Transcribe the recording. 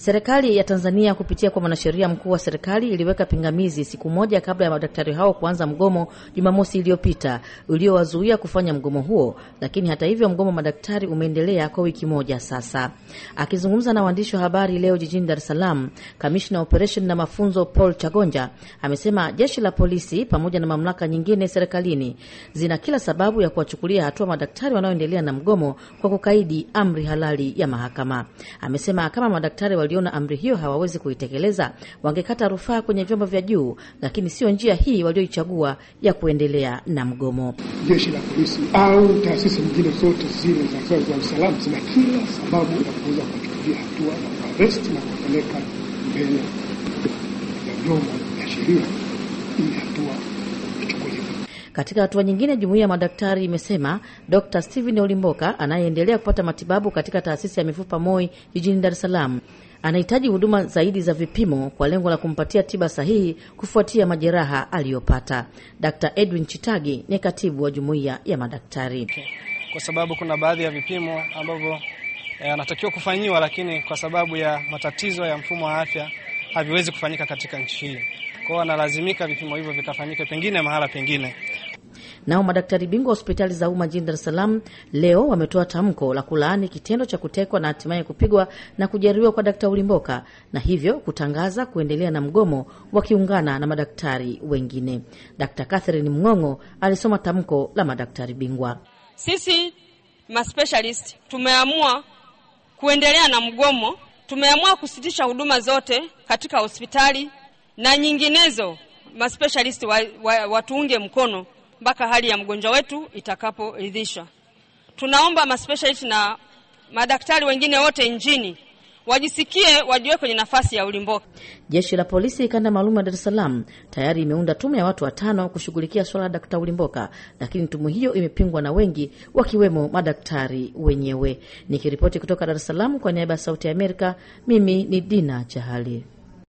Serikali ya Tanzania kupitia kwa mwanasheria mkuu wa serikali iliweka pingamizi siku moja kabla ya madaktari hao kuanza mgomo Jumamosi iliyopita uliowazuia kufanya mgomo huo, lakini hata hivyo mgomo wa madaktari umeendelea kwa wiki moja sasa. Akizungumza na waandishi wa habari leo jijini Dar es Salaam, kamishna wa operesheni na mafunzo Paul Chagonja amesema jeshi la polisi pamoja na mamlaka nyingine serikalini zina kila sababu ya kuwachukulia hatua madaktari wanaoendelea na mgomo kwa kukaidi amri halali ya mahakama. Amesema kama madaktari waliona amri hiyo hawawezi kuitekeleza, wangekata rufaa kwenye vyombo vya juu, lakini sio njia hii walioichagua ya kuendelea na mgomo. Jeshi la polisi au taasisi nyingine zote zile za za usalama zina kila sababu ya kuweza kuchukulia hatua na kuaresti na kupeleka mbele ya vyombo vya sheria ili hatua. Katika hatua nyingine, jumuiya ya madaktari imesema Dr Steven Olimboka anayeendelea kupata matibabu katika taasisi ya mifupa MOI jijini Dar es Salaam anahitaji huduma zaidi za vipimo kwa lengo la kumpatia tiba sahihi kufuatia majeraha aliyopata. Dr Edwin Chitagi ni katibu wa jumuiya ya madaktari. Kwa sababu kuna baadhi ya vipimo ambavyo anatakiwa kufanyiwa, lakini kwa sababu ya matatizo ya mfumo wa afya haviwezi kufanyika katika nchi hii. kwao analazimika vipimo hivyo vikafanyike pengine mahala pengine. Nao madaktari bingwa wa hospitali za umma jijini Dar es Salaam leo wametoa tamko la kulaani kitendo cha kutekwa na hatimaye kupigwa na kujeruhiwa kwa Dakta Ulimboka na hivyo kutangaza kuendelea na mgomo wakiungana na madaktari wengine. Dkt Catherine Mng'ong'o alisoma tamko la madaktari bingwa. Sisi maspecialist tumeamua kuendelea na mgomo, tumeamua kusitisha huduma zote katika hospitali na nyinginezo. Maspecialist wa, wa, watuunge mkono mpaka hali ya mgonjwa wetu itakaporidhishwa. Tunaomba maspecialist na madaktari wengine wote nchini wajisikie, wajiwe kwenye nafasi ya Ulimboka. Jeshi la polisi kanda maalum ya Dar es Salaam tayari imeunda tume ya watu watano kushughulikia swala la Dakta Ulimboka, lakini tume hiyo imepingwa na wengi wakiwemo madaktari wenyewe. Nikiripoti kutoka Dar es Salaam kwa niaba ya Sauti ya Amerika, mimi ni Dina Chahali.